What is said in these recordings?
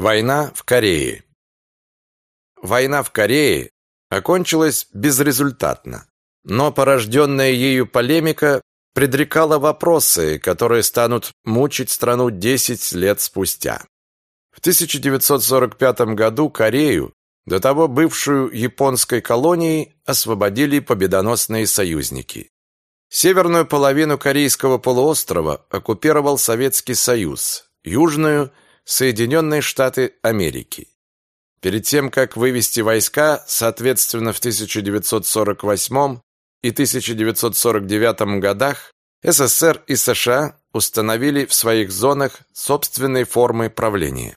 Война в Корее. Война в Корее окончилась безрезультатно, но порожденная ею полемика предрекала вопросы, которые станут мучить страну 10 лет спустя. В 1945 году Корею, до того бывшую японской колонией, освободили победоносные союзники. Северную половину корейского полуострова оккупировал Советский Союз, южную – Соединенные Штаты Америки. Перед тем, как вывести войска, соответственно, в 1948 и 1949 годах, СССР и США установили в своих зонах собственные формы правления.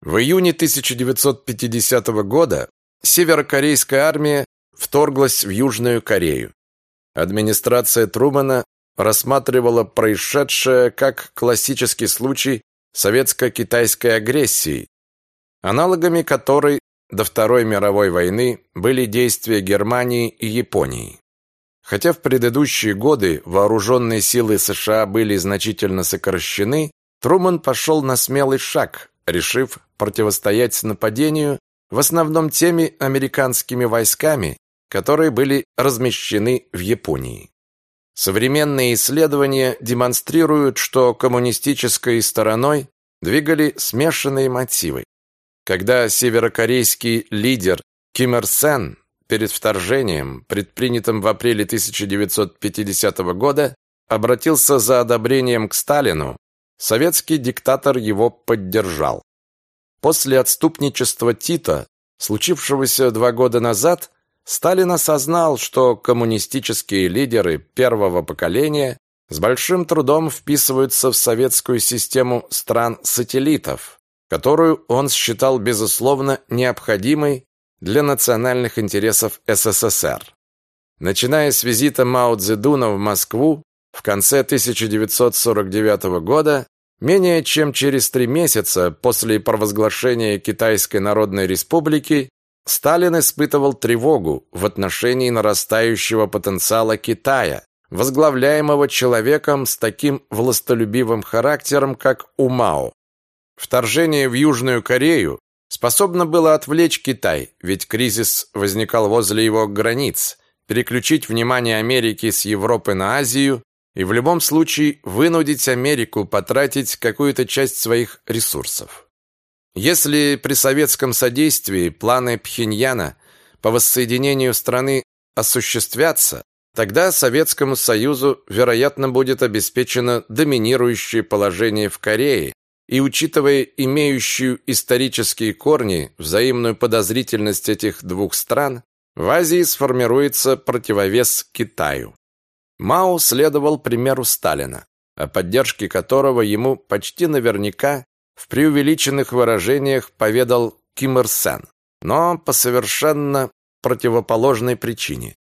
В июне 1950 года северокорейская армия вторглась в Южную Корею. Администрация Трумана рассматривала происшедшее как классический случай советско-китайской агрессии, аналогами которой до Второй мировой войны были действия Германии и Японии. Хотя в предыдущие годы вооруженные силы США были значительно сокращены, Труман пошел на смелый шаг, решив противостоять нападению в основном теми американскими войсками, которые были размещены в Японии. Современные исследования демонстрируют, что коммунистической стороной двигали смешанные мотивы. Когда северокорейский лидер Ким Ир Сен перед вторжением, предпринятым в апреле 1950 года, обратился за одобрением к Сталину, советский диктатор его поддержал. После отступничества Тита, случившегося два года назад, Сталин осознал, что коммунистические лидеры первого поколения с большим трудом вписываются в советскую систему стран-сателлитов, которую он считал безусловно необходимой для национальных интересов СССР. Начиная с визита Мао Цзэдуна в Москву в конце 1949 года, менее чем через три месяца после провозглашения Китайской Народной Республики, Сталин испытывал тревогу в отношении нарастающего потенциала Китая, возглавляемого человеком с таким властолюбивым характером, как у Мао. Вторжение в Южную Корею способно было отвлечь Китай, ведь кризис возникал возле его границ, переключить внимание Америки с Европы на Азию и в любом случае вынудить Америку потратить какую-то часть своих ресурсов. Если при советском содействии планы Пхеньяна по воссоединению страны осуществятся, тогда Советскому Союзу, вероятно, будет обеспечено доминирующее положение в Корее, и учитывая имеющую исторические корни взаимную подозрительность этих двух стран, в Азии сформируется противовес Китаю. Мао следовал примеру Сталина, о поддержке которого ему почти наверняка в преувеличенных выражениях поведал Ким Ир Сен, но по совершенно противоположной причине.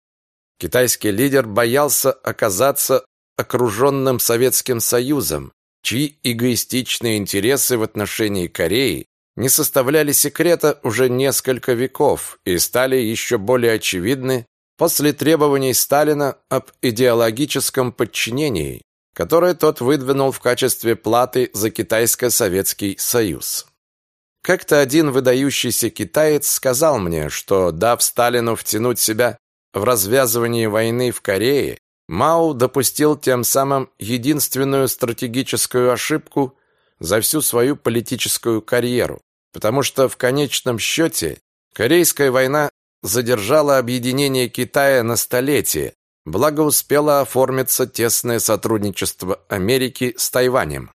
Китайский лидер боялся оказаться окруженным Советским Союзом, чьи эгоистичные интересы в отношении Кореи не составляли секрета уже несколько веков и стали еще более очевидны после требований Сталина об идеологическом подчинении которое тот выдвинул в качестве платы за Китайско-Советский Союз. Как-то один выдающийся китаец сказал мне, что, дав Сталину втянуть себя в развязывание войны в Корее, Мао допустил тем самым единственную стратегическую ошибку за всю свою политическую карьеру, потому что в конечном счете Корейская война задержала объединение Китая на столетие, Благо успело оформиться тесное сотрудничество Америки с Тайванем.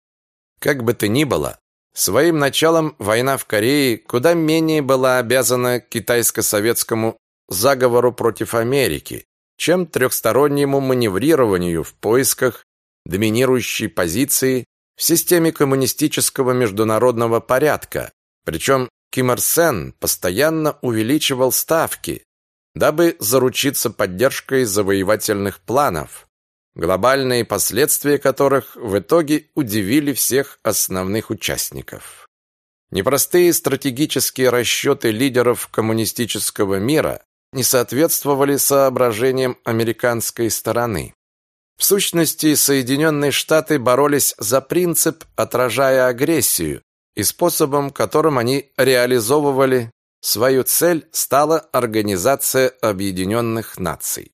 Как бы то ни было, своим началом война в Корее куда менее была обязана китайско-советскому заговору против Америки, чем трехстороннему маневрированию в поисках доминирующей позиции в системе коммунистического международного порядка. Причем Ким Ир Сен постоянно увеличивал ставки, дабы заручиться поддержкой завоевательных планов, глобальные последствия которых в итоге удивили всех основных участников. Непростые стратегические расчеты лидеров коммунистического мира не соответствовали соображениям американской стороны. В сущности, Соединенные Штаты боролись за принцип, отражая агрессию, и способом, которым они реализовывали свою цель, стала Организация Объединенных Наций.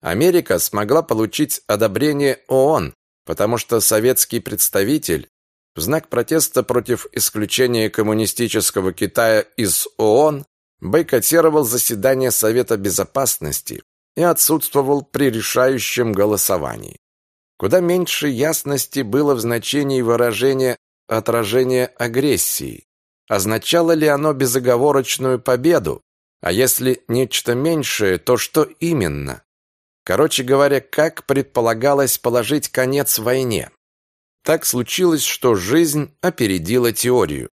Америка смогла получить одобрение ООН, потому что советский представитель в знак протеста против исключения коммунистического Китая из ООН бойкотировал заседание Совета Безопасности и отсутствовал при решающем голосовании. Куда меньше ясности было в значении выражения отражения агрессии. Означало ли оно безоговорочную победу? А если нечто меньшее, то что именно? Короче говоря, как предполагалось положить конец войне? Так случилось, что жизнь опередила теорию.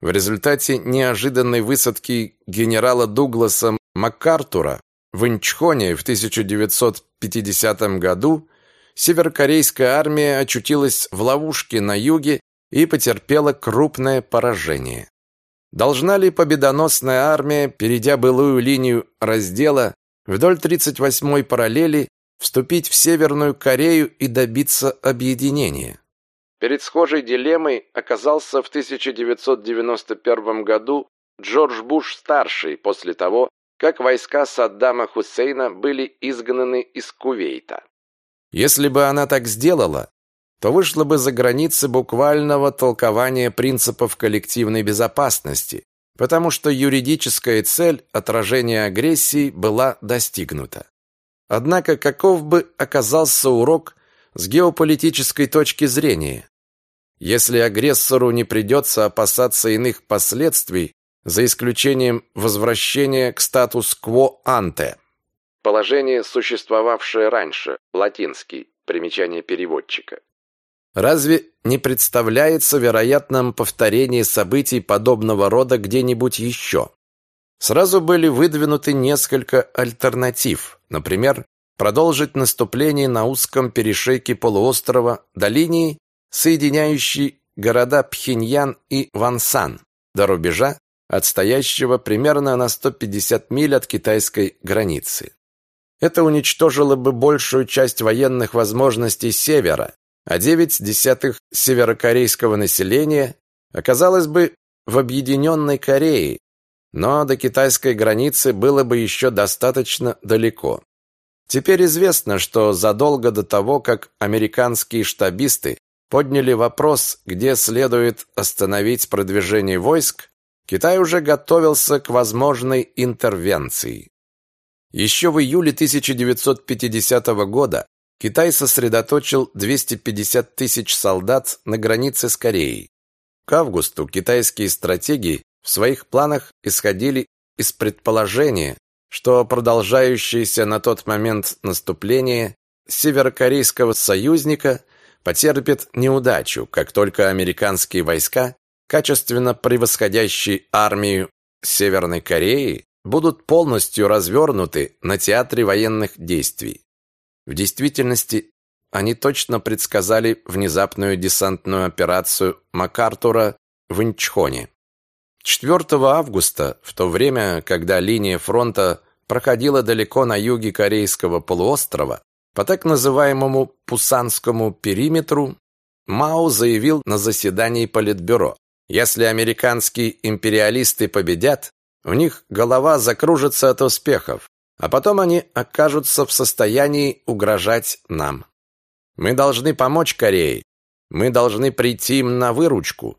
В результате неожиданной высадки генерала Дугласа МакАртура в Инчхоне в 1950 году северокорейская армия очутилась в ловушке на юге и потерпела крупное поражение. Должна ли победоносная армия, перейдя былую линию раздела вдоль 38-й параллели, вступить в Северную Корею и добиться объединения? Перед схожей дилеммой оказался в 1991 году Джордж Буш-старший после того, как войска Саддама Хусейна были изгнаны из Кувейта. Если бы она так сделала, то вышла бы за границы буквального толкования принципов коллективной безопасности, потому что юридическая цель отражения агрессии была достигнута. Однако каков бы оказался урок с геополитической точки зрения? Если агрессору не придется опасаться иных последствий, за исключением возвращения к статус-кво анте. Положение, существовавшее раньше, латинский, примечание переводчика. Разве не представляется вероятным повторение событий подобного рода где-нибудь еще? Сразу были выдвинуты несколько альтернатив. Например, продолжить наступление на узком перешейке полуострова до линии, соединяющей города Пхеньян и Вансан, до рубежа, отстоящего примерно на 150 миль от китайской границы. Это уничтожило бы большую часть военных возможностей севера, а 9 десятых северокорейского населения оказалось бы в объединенной Корее, но до китайской границы было бы еще достаточно далеко. Теперь известно, что задолго до того, как американские штабисты подняли вопрос, где следует остановить продвижение войск, Китай уже готовился к возможной интервенции. Еще в июле 1950 года Китай сосредоточил 250 тысяч солдат на границе с Кореей. К августу китайские стратеги в своих планах исходили из предположения, что продолжающееся на тот момент наступление северокорейского союзника потерпит неудачу, как только американские войска, качественно превосходящие армию Северной Кореи, будут полностью развернуты на театре военных действий. В действительности они точно предсказали внезапную десантную операцию МакАртура в Инчхоне. 4 августа, в то время, когда линия фронта проходила далеко на юге Корейского полуострова, по так называемому Пусанскому периметру, Мао заявил на заседании Политбюро, если американские империалисты победят, у них голова закружится от успехов, а потом они окажутся в состоянии угрожать нам. Мы должны помочь Корее. Мы должны прийти им на выручку.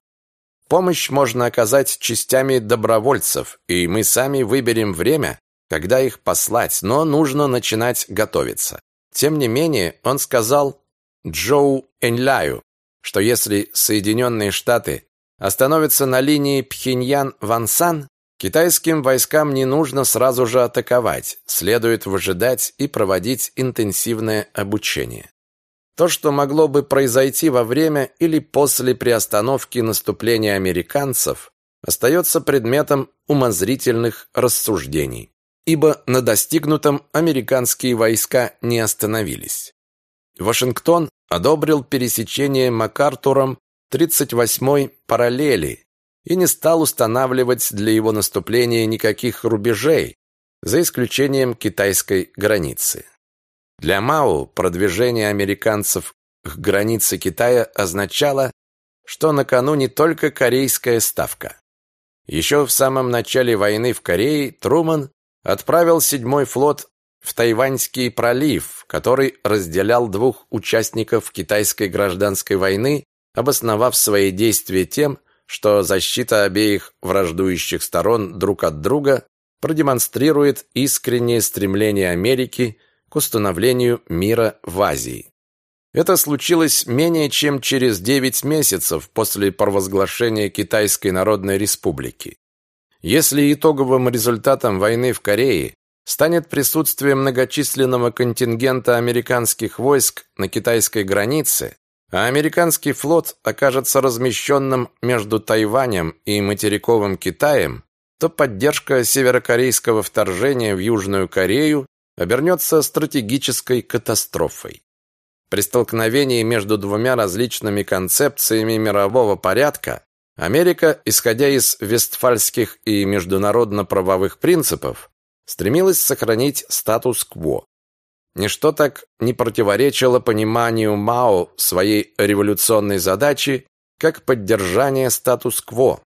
Помощь можно оказать частями добровольцев, и мы сами выберем время, когда их послать, но нужно начинать готовиться. Тем не менее, он сказал Джоу Эньляю, что если Соединенные Штаты остановятся на линии Пхеньян-Вансан, Китайским войскам не нужно сразу же атаковать, следует выжидать и проводить интенсивное обучение. То, что могло бы произойти во время или после приостановки наступления американцев, остается предметом умозрительных рассуждений, ибо на достигнутом американские войска не остановились. Вашингтон одобрил пересечение МакАртуром 38-й параллели и не стал устанавливать для его наступления никаких рубежей, за исключением китайской границы. Для Мао продвижение американцев к границе Китая означало что на кону не только корейская ставка. Еще в самом начале войны в Корее Труман отправил седьмой флот в Тайваньский пролив, который разделял двух участников китайской гражданской войны, обосновав свои действия тем, что защита обеих враждующих сторон друг от друга продемонстрирует искреннее стремление Америки к установлению мира в Азии. Это случилось менее чем через 9 месяцев после провозглашения Китайской Народной Республики. Если итоговым результатом войны в Корее станет присутствие многочисленного контингента американских войск на китайской границе, а американский флот окажется размещенным между Тайванем и материковым Китаем, то поддержка северокорейского вторжения в Южную Корею обернется стратегической катастрофой. При столкновении между двумя различными концепциями мирового порядка Америка, исходя из вестфальских и международно-правовых принципов, стремилась сохранить статус-кво. Ничто так не противоречило пониманию Мао своей революционной задачи, как поддержание статус-кво.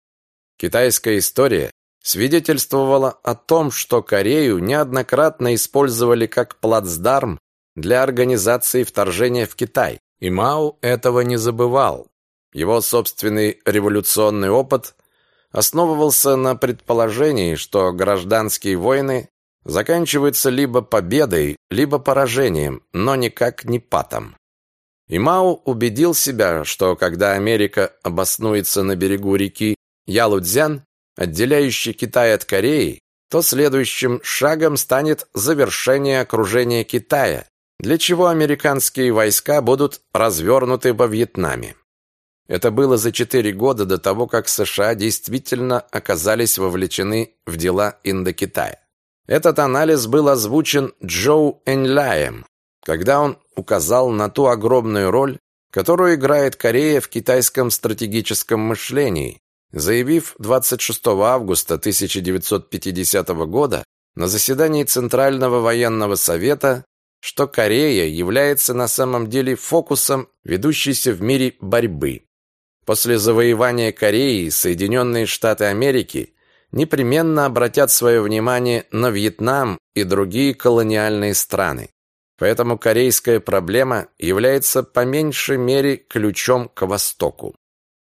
Китайская история свидетельствовала о том, что Корею неоднократно использовали как плацдарм для организации вторжения в Китай, и Мао этого не забывал. Его собственный революционный опыт основывался на предположении, что гражданские войны заканчиваются либо победой, либо поражением, но никак не патом. И Мао убедил себя, что когда Америка обоснуется на берегу реки Ялудзян, отделяющей Китай от Кореи, то следующим шагом станет завершение окружения Китая, для чего американские войска будут развернуты во Вьетнаме. Это было за четыре года до того, как США действительно оказались вовлечены в дела Индокитая. Этот анализ был озвучен Джоу Эньляем, когда он указал на ту огромную роль, которую играет Корея в китайском стратегическом мышлении, заявив 26 августа 1950 года на заседании Центрального военного совета, что Корея является на самом деле фокусом ведущейся в мире борьбы. После завоевания Кореи Соединенные Штаты Америки непременно обратят свое внимание на Вьетнам и другие колониальные страны. Поэтому корейская проблема является по меньшей мере ключом к Востоку.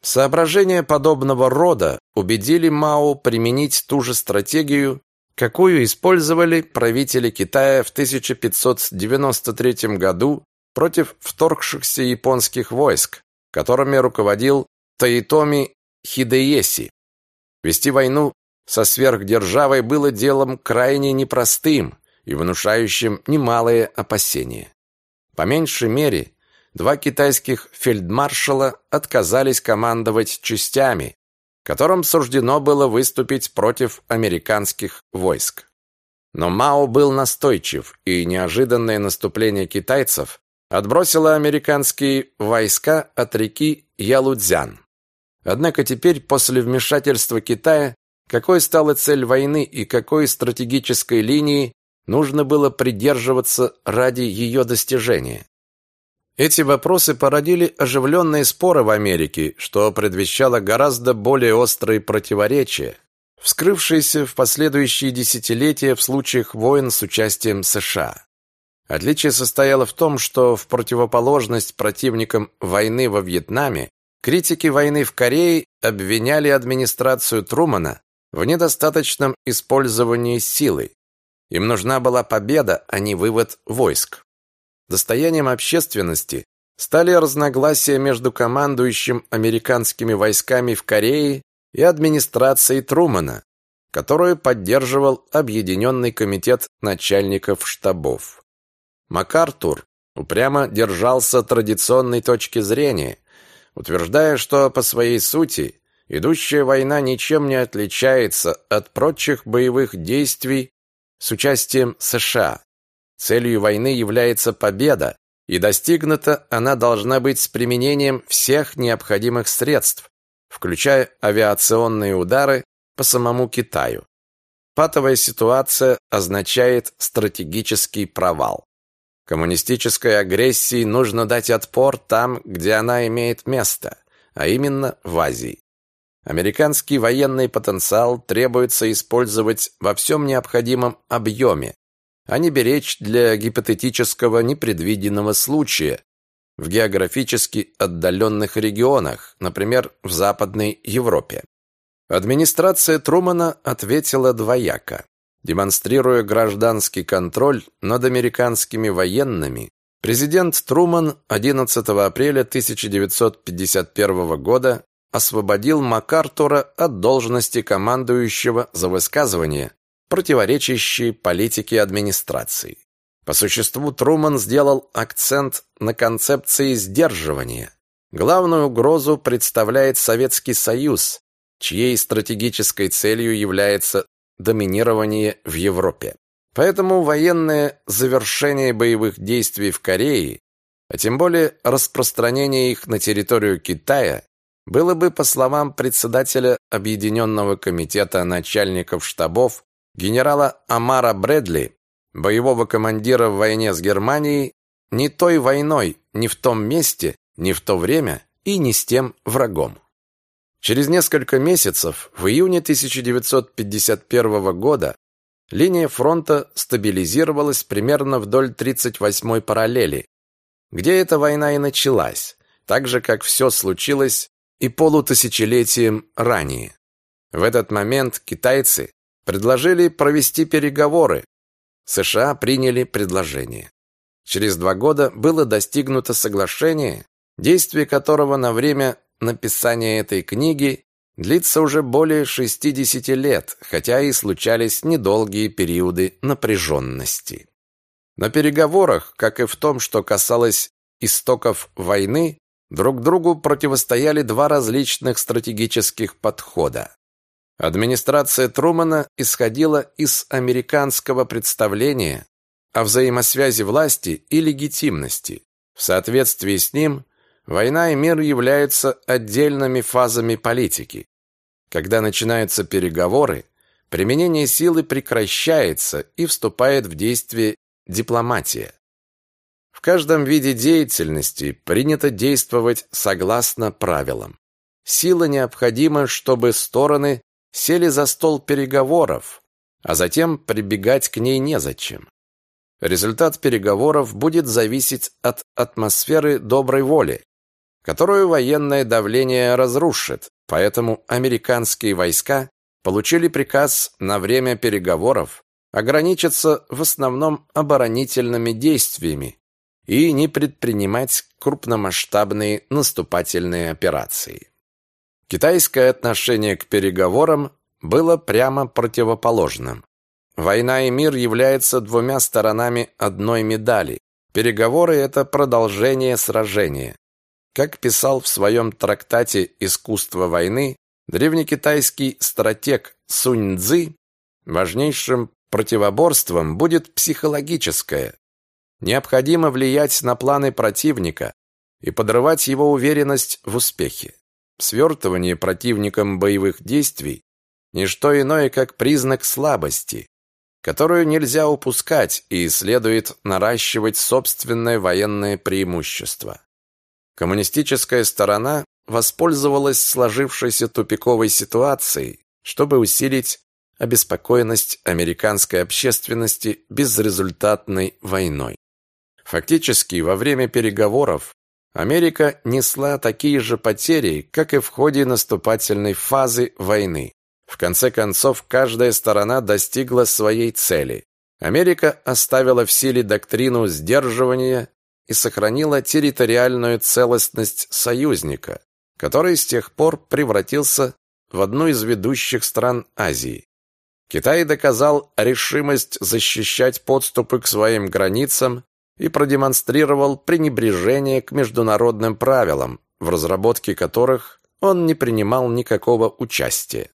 Соображения подобного рода убедили Мао применить ту же стратегию, какую использовали правители Китая в 1593 году против вторгшихся японских войск, которыми руководил Таитоми Хидееси. Вести войну со сверхдержавой было делом крайне непростым и внушающим немалые опасения. По меньшей мере, два китайских фельдмаршала отказались командовать частями, которым суждено было выступить против американских войск. Но Мао был настойчив, и неожиданное наступление китайцев отбросило американские войска от реки Ялудзян. Однако теперь, после вмешательства Китая, какой стала цель войны и какой стратегической линии нужно было придерживаться ради ее достижения? Эти вопросы породили оживленные споры в Америке, что предвещало гораздо более острые противоречия, вскрывшиеся в последующие десятилетия в случаях войн с участием США. Отличие состояло в том, что в противоположность противникам войны во Вьетнаме, критики войны в Корее обвиняли администрацию Трумана в недостаточном использовании силы. Им нужна была победа, а не вывод войск. Достоянием общественности стали разногласия между командующим американскими войсками в Корее и администрацией Трумана, которую поддерживал Объединенный комитет начальников штабов. МакАртур упрямо держался традиционной точки зрения, утверждая, что по своей сути идущая война ничем не отличается от прочих боевых действий с участием США. Целью войны является победа, и достигнута она должна быть с применением всех необходимых средств, включая авиационные удары по самому Китаю. Патовая ситуация означает стратегический провал. Коммунистической агрессии нужно дать отпор там, где она имеет место, а именно в Азии. Американский военный потенциал требуется использовать во всем необходимом объеме, а не беречь для гипотетического непредвиденного случая в географически отдаленных регионах, например, в Западной Европе. Администрация Трумана ответила двояко. Демонстрируя гражданский контроль над американскими военными, президент Труман 11 апреля 1951 года освободил МакАртура от должности командующего за высказывание, противоречащие политике администрации. По существу Труман сделал акцент на концепции сдерживания. Главную угрозу представляет Советский Союз, чьей стратегической целью является доминирование в Европе. Поэтому военное завершение боевых действий в Корее, а тем более распространение их на территорию Китая, было бы, по словам председателя Объединенного комитета начальников штабов генерала Амара Брэдли, боевого командира в войне с Германией, не той войной, не в том месте, не в то время и не с тем врагом. Через несколько месяцев, в июне 1951 года, линия фронта стабилизировалась примерно вдоль 38-й параллели, где эта война и началась, так же, как все случилось и полутысячелетием ранее. В этот момент китайцы предложили провести переговоры. США приняли предложение. Через два года было достигнуто соглашение, действие которого на время написания этой книги длится уже более 60 лет, хотя и случались недолгие периоды напряженности. На переговорах, как и в том, что касалось истоков войны, друг другу противостояли два различных стратегических подхода. Администрация Трумана исходила из американского представления о взаимосвязи власти и легитимности. В соответствии с ним война и мир являются отдельными фазами политики. Когда начинаются переговоры, применение силы прекращается и вступает в действие дипломатия. Каждом виде деятельности принято действовать согласно правилам. Сила необходима, чтобы стороны сели за стол переговоров, а затем прибегать к ней незачем. Результат переговоров будет зависеть от атмосферы доброй воли, которую военное давление разрушит, поэтому американские войска получили приказ на время переговоров ограничиться в основном оборонительными действиями, и не предпринимать крупномасштабные наступательные операции. Китайское отношение к переговорам было прямо противоположным. Война и мир являются двумя сторонами одной медали. Переговоры – это продолжение сражения. Как писал в своем трактате «Искусство войны» древнекитайский стратег Сунь Цзы, важнейшим противоборством будет психологическое, Необходимо влиять на планы противника и подрывать его уверенность в успехе. Свертывание противником боевых действий – не что иное, как признак слабости, которую нельзя упускать и следует наращивать собственное военное преимущество. Коммунистическая сторона воспользовалась сложившейся тупиковой ситуацией, чтобы усилить обеспокоенность американской общественности безрезультатной войной. Фактически, во время переговоров Америка несла такие же потери, как и в ходе наступательной фазы войны. В конце концов, каждая сторона достигла своей цели. Америка оставила в силе доктрину сдерживания и сохранила территориальную целостность союзника, который с тех пор превратился в одну из ведущих стран Азии. Китай доказал решимость защищать подступы к своим границам и продемонстрировал пренебрежение к международным правилам, в разработке которых он не принимал никакого участия.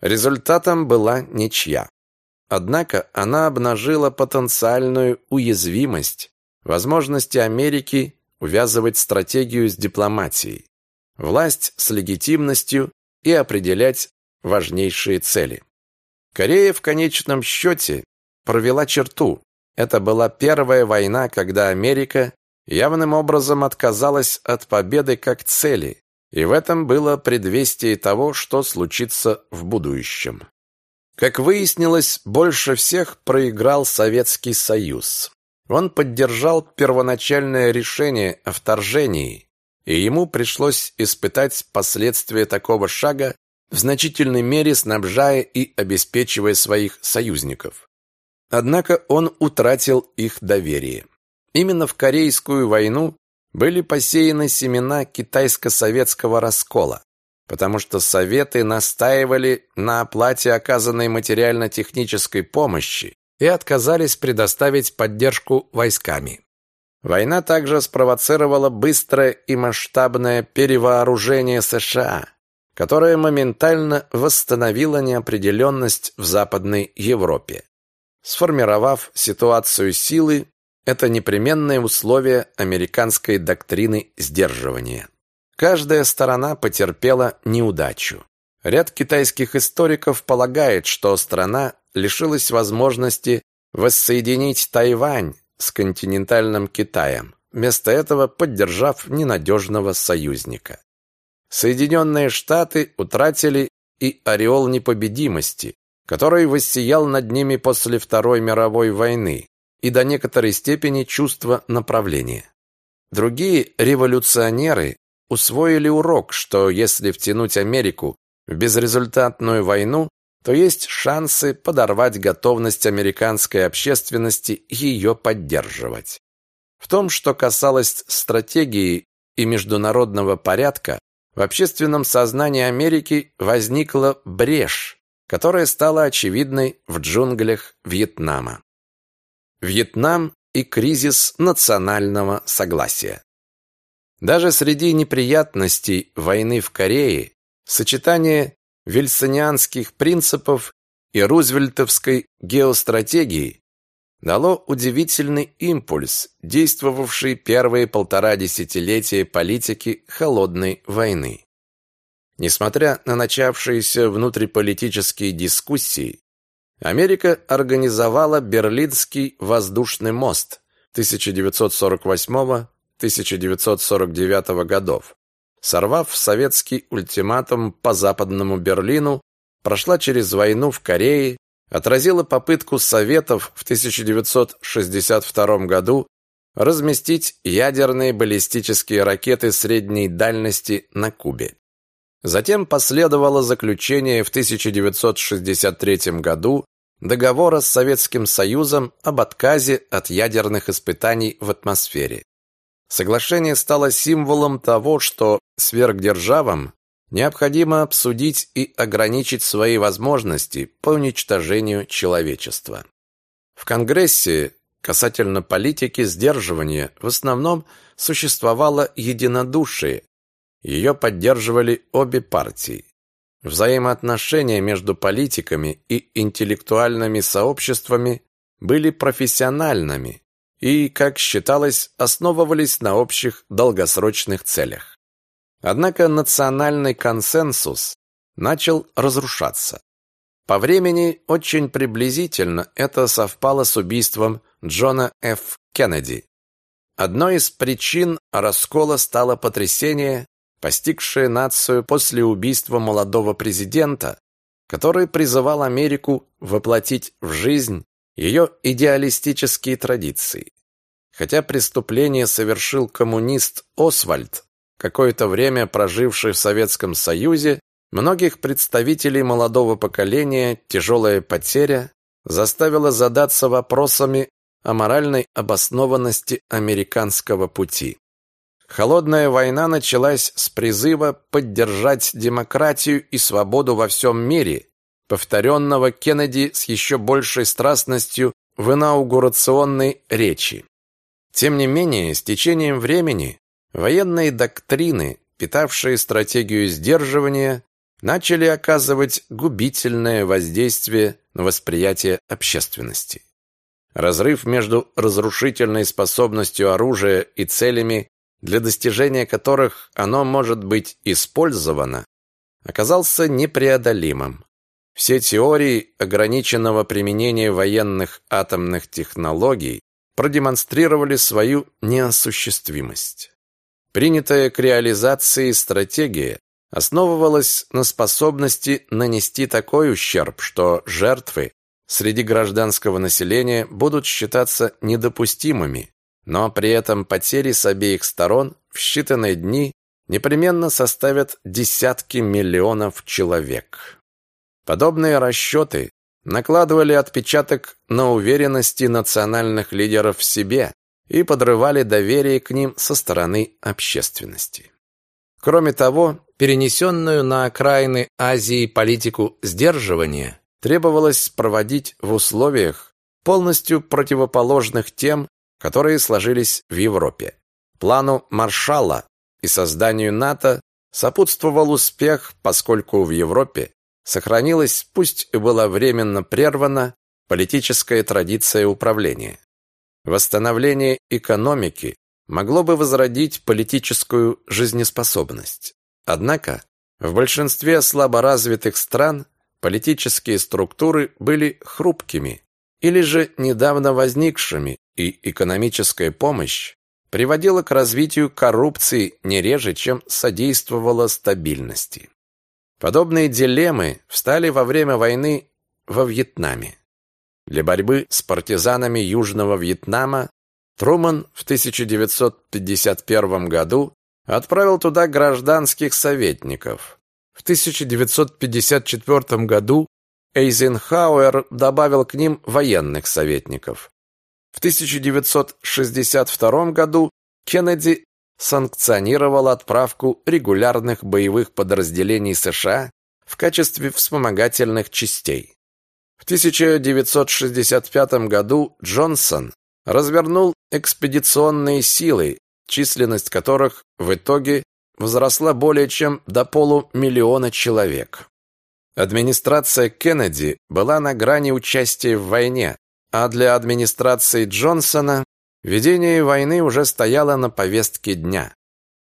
Результатом была ничья. Однако она обнажила потенциальную уязвимость возможности Америки увязывать стратегию с дипломатией, власть с легитимностью и определять важнейшие цели. Корея в конечном счете провела черту, это была первая война, когда Америка явным образом отказалась от победы как цели и в этом было предвестие того, что случится в будущем. Как выяснилось, больше всех проиграл Советский Союз. Он поддержал первоначальное решение о вторжении, и ему пришлось испытать последствия такого шага, в значительной мере снабжая и обеспечивая своих союзников. Однако он утратил их доверие. Именно в Корейскую войну были посеяны семена китайско-советского раскола, потому что Советы настаивали на оплате оказанной материально-технической помощи и отказались предоставить поддержку войсками. Война также спровоцировала быстрое и масштабное перевооружение США, которое моментально восстановило неопределенность в Западной Европе. Сформировав ситуацию силы, это непременное условие американской доктрины сдерживания. Каждая сторона потерпела неудачу. Ряд китайских историков полагает, что страна лишилась возможности воссоединить Тайвань с континентальным Китаем, вместо этого поддержав ненадежного союзника. Соединенные Штаты утратили и ореол непобедимости, который воссиял над ними после Второй мировой войны, и до некоторой степени чувство направления. Другие революционеры усвоили урок, что если втянуть Америку в безрезультатную войну, то есть шансы подорвать готовность американской общественности ее поддерживать. В том, что касалось стратегии и международного порядка, в общественном сознании Америки возникла брешь, которая стала очевидной в джунглях Вьетнама. Вьетнам и кризис национального согласия. Даже среди неприятностей войны в Корее сочетание вильсонианских принципов и рузвельтовской геостратегии дало удивительный импульс, действовавший первые полтора десятилетия политики холодной войны. Несмотря на начавшиеся внутриполитические дискуссии, Америка организовала Берлинский воздушный мост 1948-1949 годов. Сорвав советский ультиматум по Западному Берлину, прошла через войну в Корее, отразила попытку Советов в 1962 году разместить ядерные баллистические ракеты средней дальности на Кубе. Затем последовало заключение в 1963 году договора с Советским Союзом об отказе от ядерных испытаний в атмосфере. Соглашение стало символом того, что сверхдержавам необходимо обсудить и ограничить свои возможности по уничтожению человечества. В Конгрессе касательно политики сдерживания в основном существовало единодушие, ее поддерживали обе партии. Взаимоотношения между политиками и интеллектуальными сообществами были профессиональными и, как считалось, основывались на общих долгосрочных целях. Однако национальный консенсус начал разрушаться. По времени очень приблизительно это совпало с убийством Джона Ф. Кеннеди. Одной из причин раскола стало потрясение, постигшее нацию после убийства молодого президента, который призывал Америку воплотить в жизнь ее идеалистические традиции. Хотя преступление совершил коммунист Освальд, какое-то время проживший в Советском Союзе, многих представителей молодого поколения тяжелая потеря заставила задаться вопросами о моральной обоснованности американского пути. Холодная война началась с призыва поддержать демократию и свободу во всем мире, повторенного Кеннеди с еще большей страстностью в инаугурационной речи. Тем не менее, с течением времени военные доктрины, питавшие стратегию сдерживания, начали оказывать губительное воздействие на восприятие общественности. Разрыв между разрушительной способностью оружия и целями для достижения которых оно может быть использовано, оказался непреодолимым. Все теории ограниченного применения военных атомных технологий продемонстрировали свою неосуществимость. Принятая к реализации стратегия основывалась на способности нанести такой ущерб, что жертвы среди гражданского населения будут считаться недопустимыми, но при этом потери с обеих сторон в считанные дни непременно составят десятки миллионов человек. Подобные расчеты накладывали отпечаток на уверенности национальных лидеров в себе и подрывали доверие к ним со стороны общественности. Кроме того, перенесенную на окраины Азии политику сдерживания требовалось проводить в условиях, полностью противоположных тем, которые сложились в Европе. Плану Маршалла и созданию НАТО сопутствовал успех, поскольку в Европе сохранилась, пусть и была временно прервана, политическая традиция управления. Восстановление экономики могло бы возродить политическую жизнеспособность. Однако в большинстве слаборазвитых стран политические структуры были хрупкими или же недавно возникшими, и экономическая помощь приводила к развитию коррупции не реже, чем содействовала стабильности. Подобные дилеммы встали во время войны во Вьетнаме. Для борьбы с партизанами Южного Вьетнама Труман в 1951 году отправил туда гражданских советников. В 1954 году Эйзенхауэр добавил к ним военных советников. В 1962 году Кеннеди санкционировал отправку регулярных боевых подразделений США в качестве вспомогательных частей. В 1965 году Джонсон развернул экспедиционные силы, численность которых в итоге возросла более чем до полумиллиона человек. Администрация Кеннеди была на грани участия в войне, а для администрации Джонсона ведение войны уже стояло на повестке дня,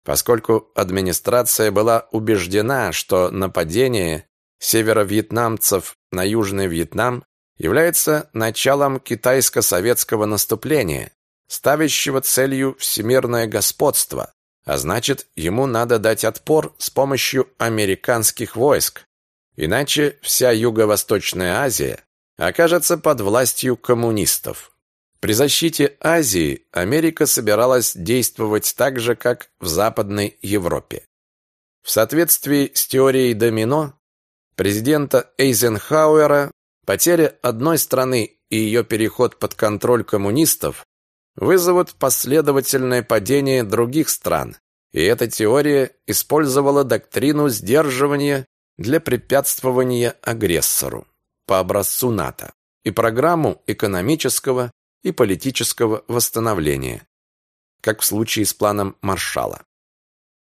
поскольку администрация была убеждена, что нападение северо-вьетнамцев на Южный Вьетнам является началом китайско-советского наступления, ставящего целью всемирное господство, а значит, ему надо дать отпор с помощью американских войск, иначе вся Юго-Восточная Азия окажется под властью коммунистов. При защите Азии Америка собиралась действовать так же, как в Западной Европе. В соответствии с теорией домино президента Эйзенхауэра потеря одной страны и ее переход под контроль коммунистов вызовут последовательное падение других стран, и эта теория использовала доктрину сдерживания для препятствования агрессору по образцу НАТО и программу экономического и политического восстановления, как в случае с планом Маршалла.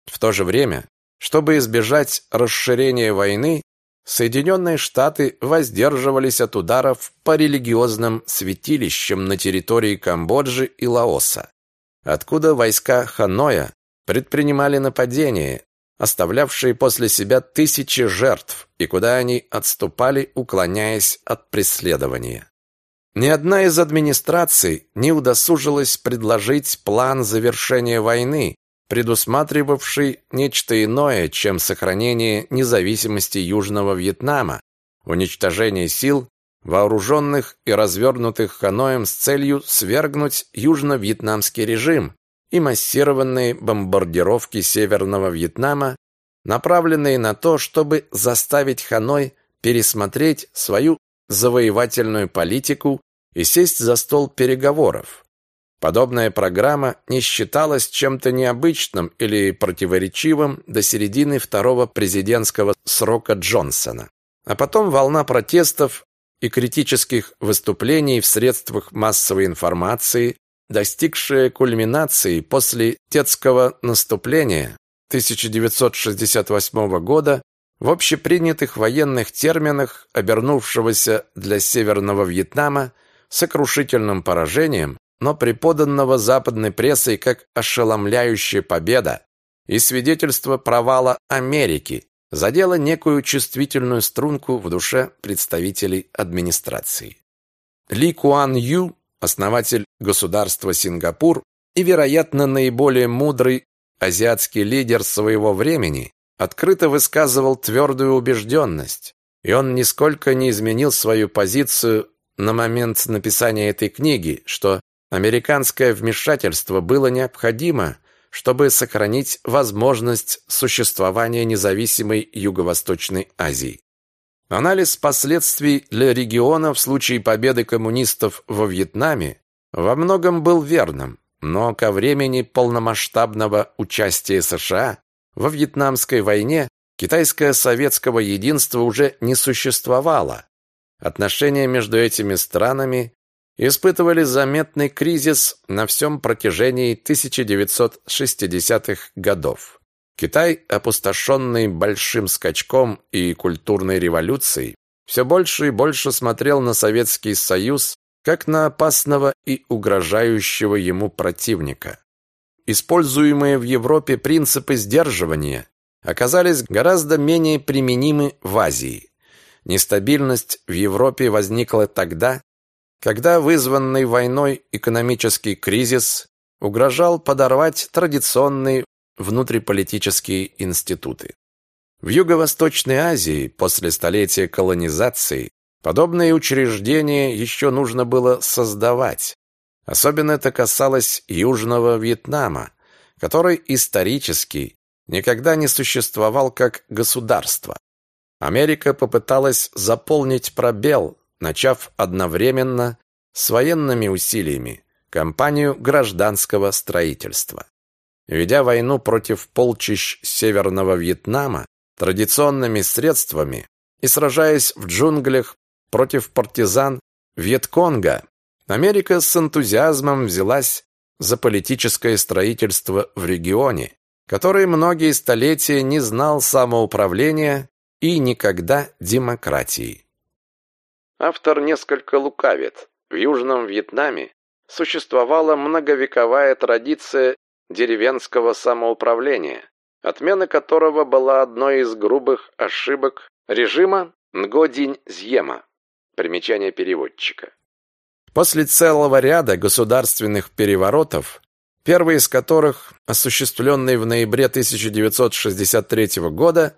В то же время, чтобы избежать расширения войны, Соединенные Штаты воздерживались от ударов по религиозным святилищам на территории Камбоджи и Лаоса, откуда войска Ханоя предпринимали нападения, оставлявшие после себя тысячи жертв, и куда они отступали, уклоняясь от преследования. Ни одна из администраций не удосужилась предложить план завершения войны, предусматривавший нечто иное, чем сохранение независимости Южного Вьетнама, уничтожение сил, вооруженных и развернутых Ханоем с целью свергнуть южно-вьетнамский режим, и массированные бомбардировки Северного Вьетнама, направленные на то, чтобы заставить Ханой пересмотреть свою завоевательную политику и сесть за стол переговоров. Подобная программа не считалась чем-то необычным или противоречивым до середины второго президентского срока Джонсона. А потом волна протестов и критических выступлений в средствах массовой информации достигшая кульминации после Тетского наступления 1968 года в общепринятых военных терминах, обернувшегося для Северного Вьетнама сокрушительным поражением, но преподанного западной прессой как ошеломляющая победа и свидетельство провала Америки, задело некую чувствительную струнку в душе представителей администрации. Ли Куан Ю основатель государства Сингапур и, вероятно, наиболее мудрый азиатский лидер своего времени, открыто высказывал твердую убежденность, и он нисколько не изменил свою позицию на момент написания этой книги, что американское вмешательство было необходимо, чтобы сохранить возможность существования независимой Юго-Восточной Азии. Анализ последствий для региона в случае победы коммунистов во Вьетнаме во многом был верным, но ко времени полномасштабного участия США во Вьетнамской войне китайско-советского единства уже не существовало. Отношения между этими странами испытывали заметный кризис на всем протяжении 1960-х годов. Китай, опустошенный большим скачком и культурной революцией, все больше и больше смотрел на Советский Союз как на опасного и угрожающего ему противника. Используемые в Европе принципы сдерживания оказались гораздо менее применимы в Азии. Нестабильность в Европе возникла тогда, когда вызванный войной экономический кризис угрожал подорвать традиционные внутриполитические институты. В Юго-Восточной Азии после столетия колонизации подобные учреждения еще нужно было создавать. Особенно это касалось Южного Вьетнама, который исторически никогда не существовал как государство. Америка попыталась заполнить пробел, начав одновременно с военными усилиями кампанию гражданского строительства. Ведя войну против полчищ Северного Вьетнама традиционными средствами и сражаясь в джунглях против партизан Вьетконга, Америка с энтузиазмом взялась за политическое строительство в регионе, который многие столетия не знал самоуправления и никогда демократии. Автор несколько лукавит. В Южном Вьетнаме существовала многовековая традиция деревенского самоуправления, отмена которого была одной из грубых ошибок режима Нгодинь-Зьема. Примечание переводчика. После целого ряда государственных переворотов первый из которых, осуществленный в ноябре 1963 года,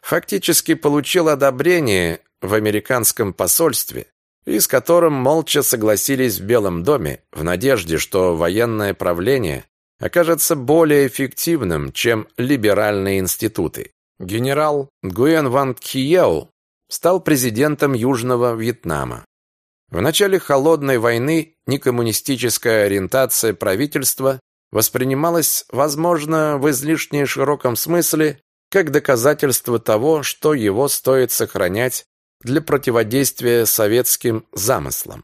фактически получил одобрение в американском посольстве и с которым молча согласились в Белом доме в надежде, что военное правление окажется более эффективным, чем либеральные институты. Генерал Гуэн Ван Кьеу стал президентом Южного Вьетнама. В начале холодной войны некоммунистическая ориентация правительства воспринималась, возможно, в излишне широком смысле, как доказательство того, что его стоит сохранять для противодействия советским замыслам.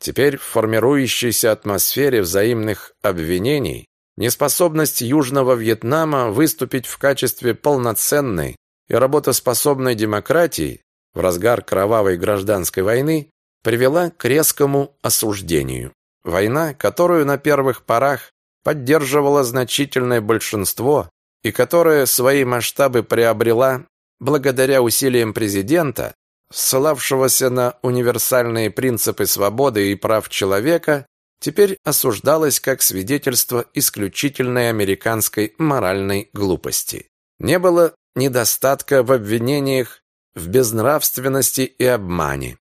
Теперь в формирующейся атмосфере взаимных обвинений неспособность Южного Вьетнама выступить в качестве полноценной и работоспособной демократии в разгар кровавой гражданской войны привела к резкому осуждению. Война, которую на первых порах поддерживало значительное большинство и которая свои масштабы приобрела благодаря усилиям президента, ссылавшегося на универсальные принципы свободы и прав человека, теперь осуждалась как свидетельство исключительной американской моральной глупости. Не было недостатка в обвинениях в безнравственности и обмане.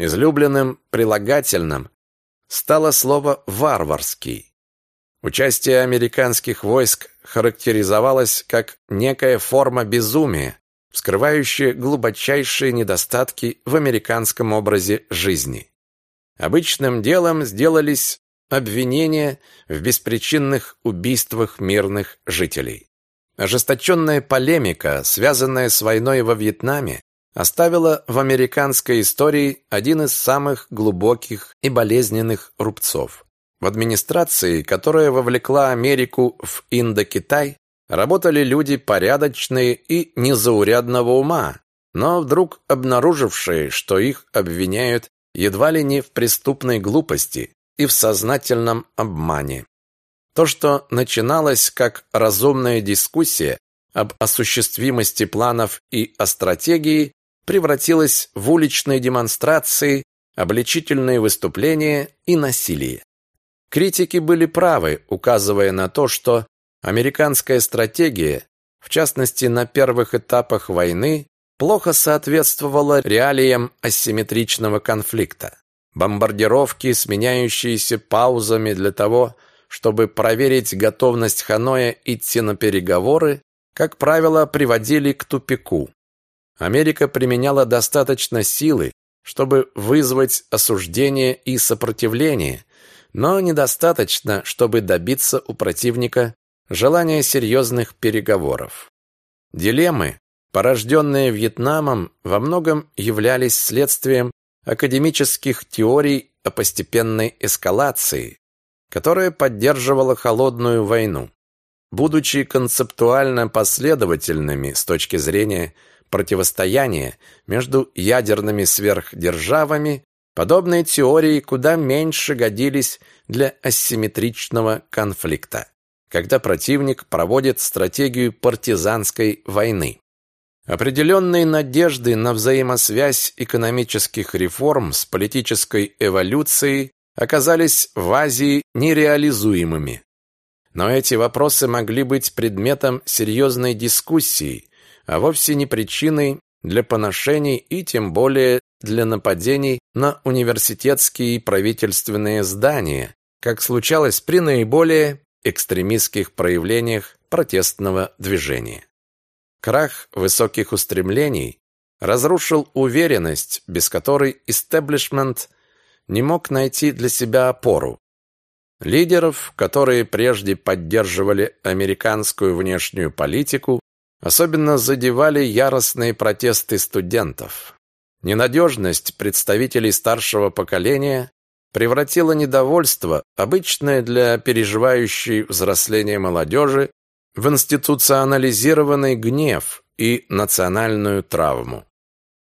Излюбленным прилагательным стало слово «варварский». Участие американских войск характеризовалось как некая форма безумия, вскрывающая глубочайшие недостатки в американском образе жизни. Обычным делом сделались обвинения в беспричинных убийствах мирных жителей. Ожесточенная полемика, связанная с войной во Вьетнаме, оставила в американской истории один из самых глубоких и болезненных рубцов. В администрации, которая вовлекла Америку в Индокитай, работали люди порядочные и незаурядного ума, но вдруг обнаружившие, что их обвиняют едва ли не в преступной глупости и в сознательном обмане. То, что начиналось как разумная дискуссия об осуществимости планов и о стратегии, превратилось в уличные демонстрации, обличительные выступления и насилие. Критики были правы, указывая на то, что Американская стратегия, в частности на первых этапах войны, плохо соответствовала реалиям асимметричного конфликта. Бомбардировки, сменяющиеся паузами для того, чтобы проверить готовность Ханоя идти на переговоры, как правило, приводили к тупику. Америка применяла достаточно силы, чтобы вызвать осуждение и сопротивление, но недостаточно, чтобы добиться у противника желания серьезных переговоров. Дилеммы, порожденные Вьетнамом, во многом являлись следствием академических теорий о постепенной эскалации, которая поддерживала холодную войну. Будучи концептуально последовательными с точки зрения противостояния между ядерными сверхдержавами, подобные теории куда меньше годились для асимметричного конфликта, когда противник проводит стратегию партизанской войны. Определенные надежды на взаимосвязь экономических реформ с политической эволюцией оказались в Азии нереализуемыми. Но эти вопросы могли быть предметом серьезной дискуссии, а вовсе не причиной для поношений и тем более для нападений на университетские и правительственные здания, как случалось при наиболее экстремистских проявлениях протестного движения. Крах высоких устремлений разрушил уверенность, без которой истеблишмент не мог найти для себя опору. Лидеров, которые прежде поддерживали американскую внешнюю политику, особенно задевали яростные протесты студентов. Ненадежность представителей старшего поколения превратила недовольство, обычное для переживающей взросление молодежи, в институционализированный гнев и национальную травму.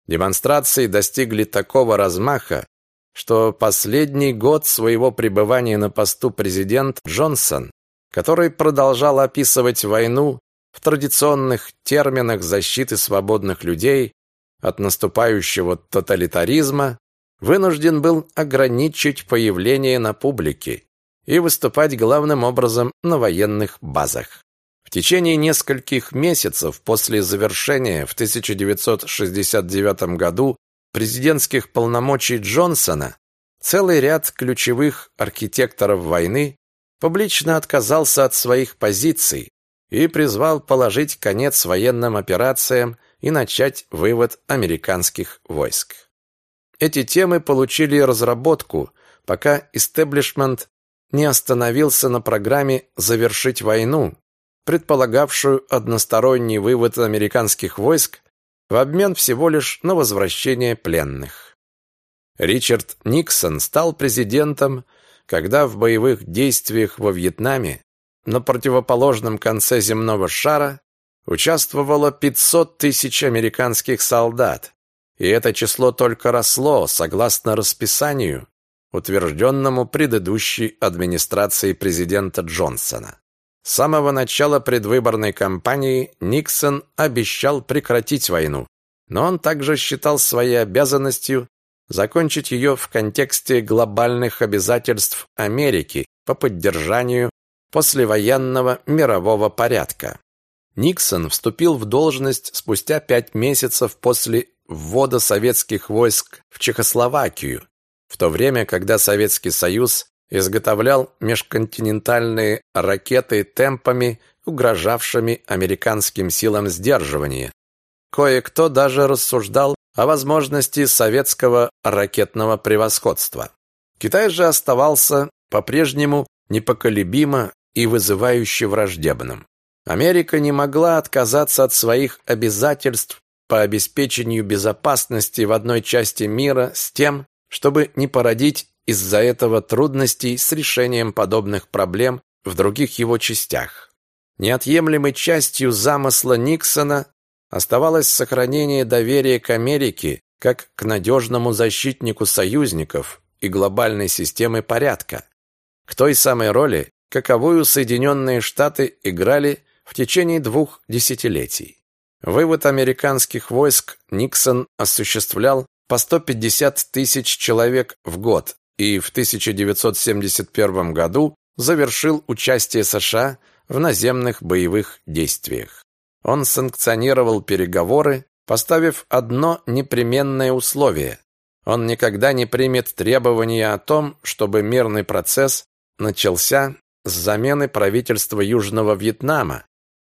Демонстрации достигли такого размаха, что последний год своего пребывания на посту президент Джонсон, который продолжал описывать войну в традиционных терминах защиты свободных людей от наступающего тоталитаризма, вынужден был ограничить появление на публике и выступать главным образом на военных базах. В течение нескольких месяцев после завершения в 1969 году президентских полномочий Джонсона целый ряд ключевых архитекторов войны публично отказался от своих позиций и призвал положить конец военным операциям и начать вывод американских войск. Эти темы получили разработку, пока истеблишмент не остановился на программе «Завершить войну», предполагавшую односторонний вывод американских войск в обмен всего лишь на возвращение пленных. Ричард Никсон стал президентом, когда в боевых действиях во Вьетнаме на противоположном конце земного шара участвовало 500 тысяч американских солдат, и это число только росло согласно расписанию, утвержденному предыдущей администрацией президента Джонсона. С самого начала предвыборной кампании Никсон обещал прекратить войну, но он также считал своей обязанностью закончить ее в контексте глобальных обязательств Америки по поддержанию послевоенного мирового порядка. Никсон вступил в должность спустя пять месяцев после ввода советских войск в Чехословакию, в то время, когда Советский Союз изготовлял межконтинентальные ракеты темпами, угрожавшими американским силам сдерживания. Кое-кто даже рассуждал о возможности советского ракетного превосходства. Китай же оставался по-прежнему непоколебимо и вызывающе враждебным. Америка не могла отказаться от своих обязательств по обеспечению безопасности в одной части мира с тем, чтобы не породить из-за этого трудностей с решением подобных проблем в других его частях. Неотъемлемой частью замысла Никсона оставалось сохранение доверия к Америке как к надежному защитнику союзников и глобальной системы порядка, к той самой роли, каковую Соединенные Штаты играли в течение двух десятилетий. Вывод американских войск Никсон осуществлял по 150 тысяч человек в год и в 1971 году завершил участие США в наземных боевых действиях. Он санкционировал переговоры, поставив одно непременное условие. Он никогда не примет требования о том, чтобы мирный процесс начался с замены правительства Южного Вьетнама,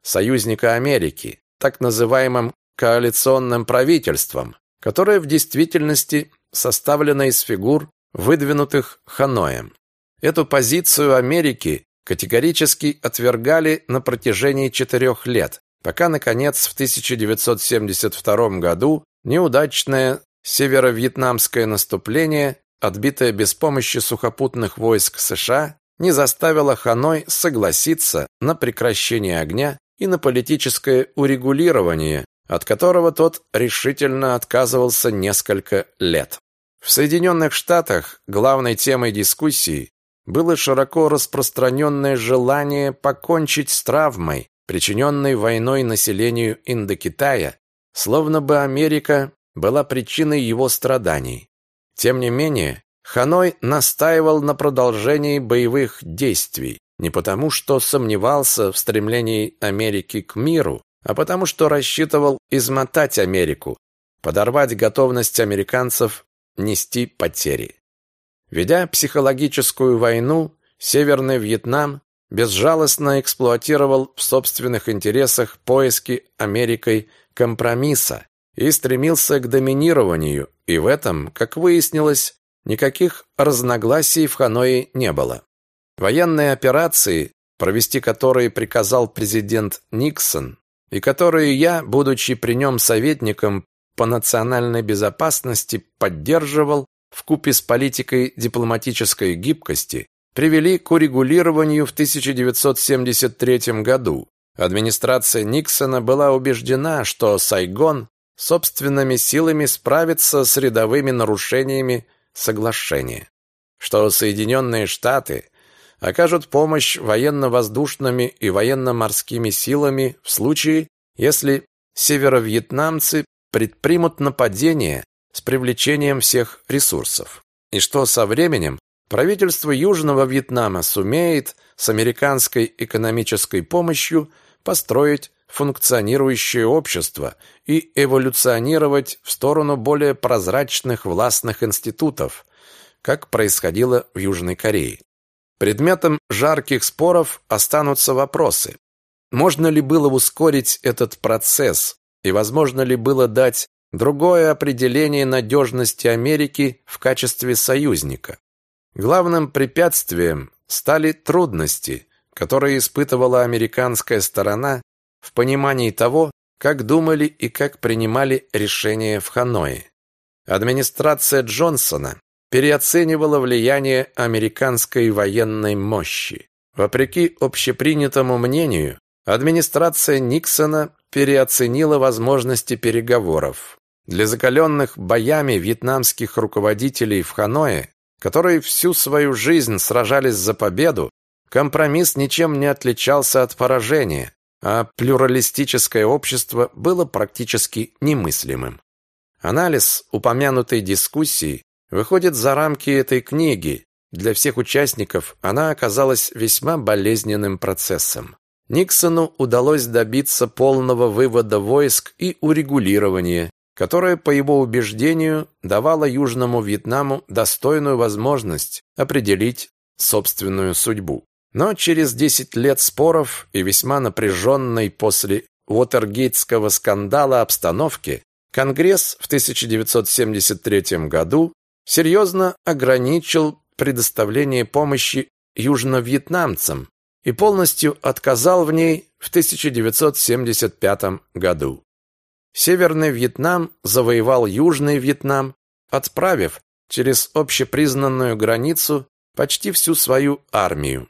союзника Америки, так называемым коалиционным правительством, которое в действительности составлено из фигур, выдвинутых Ханоем. Эту позицию Америки категорически отвергали на протяжении четырех лет, пока, наконец, в 1972 году неудачное северо-вьетнамское наступление, отбитое без помощи сухопутных войск США, не заставило Ханой согласиться на прекращение огня и на политическое урегулирование, от которого тот решительно отказывался несколько лет. В Соединенных Штатах главной темой дискуссии было широко распространенное желание покончить с травмой, причиненной войной населению Индокитая, словно бы Америка была причиной его страданий. Тем не менее, Ханой настаивал на продолжении боевых действий, не потому что сомневался в стремлении Америки к миру, а потому что рассчитывал измотать Америку, подорвать готовность американцев нести потери. Ведя психологическую войну, Северный Вьетнам безжалостно эксплуатировал в собственных интересах поиски Америкой компромисса и стремился к доминированию, и в этом, как выяснилось, никаких разногласий в Ханое не было. Военные операции, провести которые приказал президент Никсон, и которые я, будучи при нем советником по национальной безопасности, поддерживал в купе с политикой дипломатической гибкости, привели к урегулированию в 1973 году. Администрация Никсона была убеждена, что Сайгон собственными силами справится с рядовыми нарушениями соглашения, что Соединенные Штаты окажут помощь военно-воздушными и военно-морскими силами в случае, если северо-вьетнамцы предпримут нападение с привлечением всех ресурсов. И что со временем правительство Южного Вьетнама сумеет с американской экономической помощью построить функционирующее общество и эволюционировать в сторону более прозрачных властных институтов, как происходило в Южной Корее. Предметом жарких споров останутся вопросы. Можно ли было ускорить этот процесс и возможно ли было дать другое определение надежности Америки в качестве союзника? Главным препятствием стали трудности, которые испытывала американская сторона в понимании того, как думали и как принимали решения в Ханое. Администрация Джонсона переоценивала влияние американской военной мощи. Вопреки общепринятому мнению, администрация Никсона переоценила возможности переговоров. Для закаленных боями вьетнамских руководителей в Ханое, которые всю свою жизнь сражались за победу, компромисс ничем не отличался от поражения, а плюралистическое общество было практически немыслимым. Анализ упомянутой дискуссии выходит за рамки этой книги. Для всех участников она оказалась весьма болезненным процессом. Никсону удалось добиться полного вывода войск и урегулирования, которое, по его убеждению, давало Южному Вьетнаму достойную возможность определить собственную судьбу. Но через 10 лет споров и весьма напряженной после Уотергейтского скандала обстановки Конгресс в 1973 году серьезно ограничил предоставление помощи южно-вьетнамцам и полностью отказал в ней в 1975 году. Северный Вьетнам завоевал Южный Вьетнам, отправив через общепризнанную границу почти всю свою армию.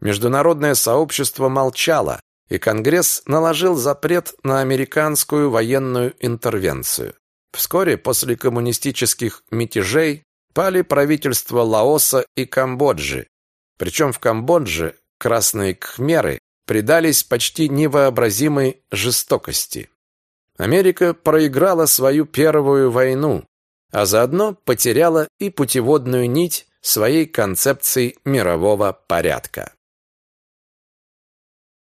Международное сообщество молчало, и Конгресс наложил запрет на американскую военную интервенцию. Вскоре после коммунистических мятежей пали правительства Лаоса и Камбоджи. Причем в Камбодже красные кхмеры предались почти невообразимой жестокости. Америка проиграла свою первую войну, а заодно потеряла и путеводную нить своей концепции мирового порядка.